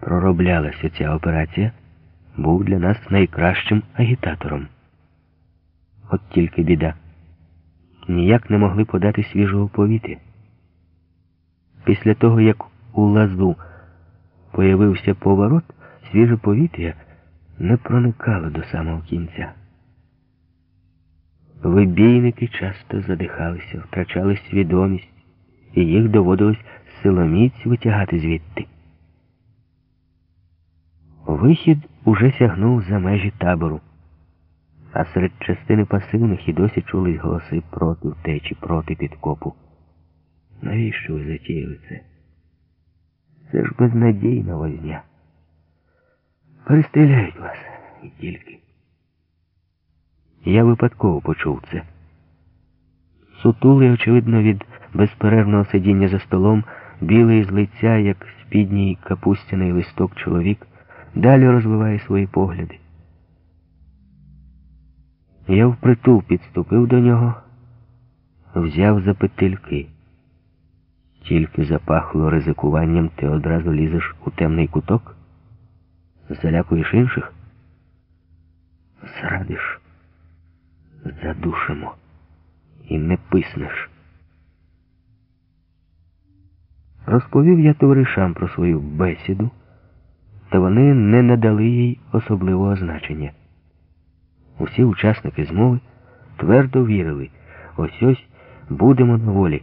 пророблялася ця операція, був для нас найкращим агітатором. От тільки біда. Ніяк не могли подати свіжого повітря. Після того, як у лазу появився поворот, свіже повітря не проникало до самого кінця. Вибійники часто задихалися, втрачали свідомість, і їх доводилось силоміць витягати звідти. Вихід уже сягнув за межі табору, а серед частини пасивних і досі чулись голоси проти втечі, проти підкопу. Навіщо ви затіяли це? Це ж безнадійна возня. Перестріляють вас і тільки. Я випадково почув це. Сутулий, очевидно, від безперервного сидіння за столом, білий з лиця, як спідній капустяний листок чоловік, далі розвиває свої погляди. Я впритул підступив до нього, взяв за петельки. Тільки запахло ризикуванням, ти одразу лізеш у темний куток, залякуєш інших, зрадиш, задушимо і не писнеш. Розповів я товаришам про свою бесіду, та вони не надали їй особливого значення. Усі учасники змови твердо вірили, ось ось будемо на волі.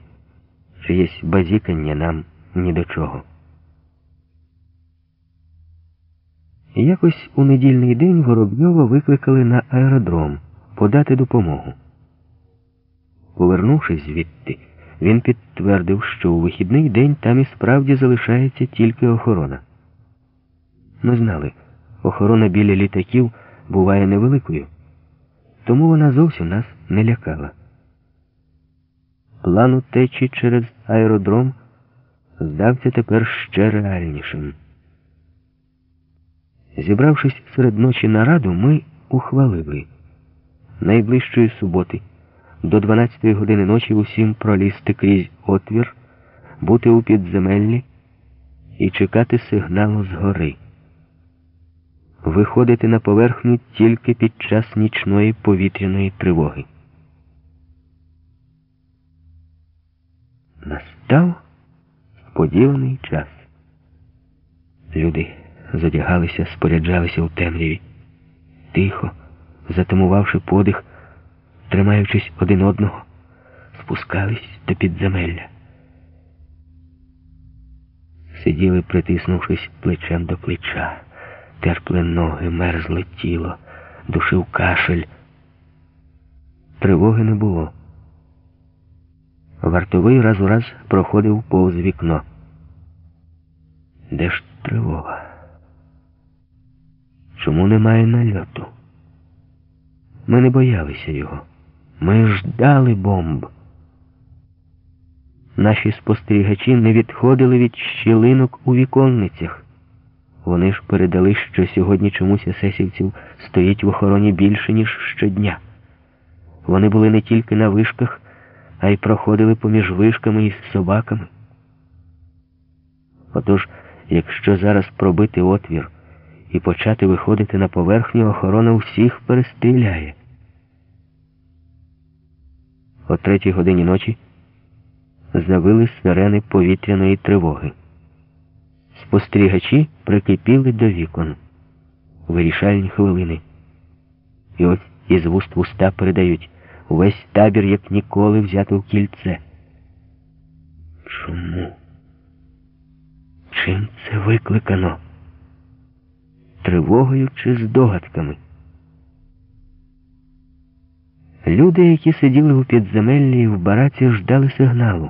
Чиєсь базікання нам ні до чого. Якось у недільний день Воробйова викликали на аеродром подати допомогу. Повернувшись звідти, він підтвердив, що у вихідний день там і справді залишається тільки охорона. Ми знали, охорона біля літаків буває невеликою, тому вона зовсім нас не лякала. План утечі через аеродром здався тепер ще реальнішим. Зібравшись серед ночі на раду, ми ухвалили найближчої суботи до 12 години ночі усім пролізти крізь отвір, бути у підземеллі і чекати сигналу згори. Виходити на поверхню тільки під час нічної повітряної тривоги. Настав сподіваний час. Люди задягалися, споряджалися у темряві. Тихо, затамувавши подих, тримаючись один одного, спускались до підземелля. Сиділи, притиснувшись плечем до плеча, терпли ноги, мерзле тіло, душив кашель. Тривоги не було. Вартовий раз у раз проходив повз вікно. Де ж тривога? Чому немає нальоту? Ми не боялися його. Ми ждали бомб. Наші спостерігачі не відходили від щілинок у віконницях. Вони ж передали, що сьогодні чомусь есесівців стоїть в охороні більше, ніж щодня. Вони були не тільки на вишках а й проходили поміж вишками із собаками. Отож, якщо зараз пробити отвір і почати виходити на поверхню, охорона всіх перестріляє. О третій годині ночі завили сирени повітряної тривоги. Спостерігачі прикипіли до вікон. Вирішальні хвилини. І ось із вуст в уста передають. Увесь табір, як ніколи, взято в кільце. Чому? Чим це викликано? Тривогою чи здогадками? Люди, які сиділи у підземеллі і в бараці, ждали сигналу.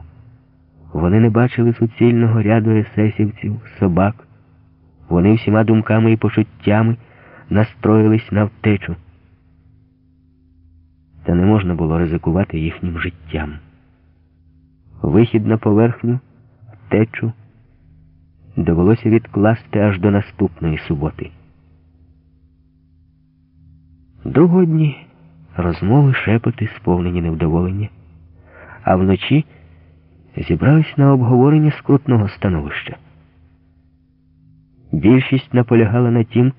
Вони не бачили суцільного ряду есесівців, собак. Вони всіма думками і почуттями настроїлись на втечу та не можна було ризикувати їхнім життям. Вихід на поверхню, втечу довелося відкласти аж до наступної суботи. Другого дні розмови шепоти, сповнені невдоволення, а вночі зібрались на обговорення скрутного становища. Більшість наполягала на тім,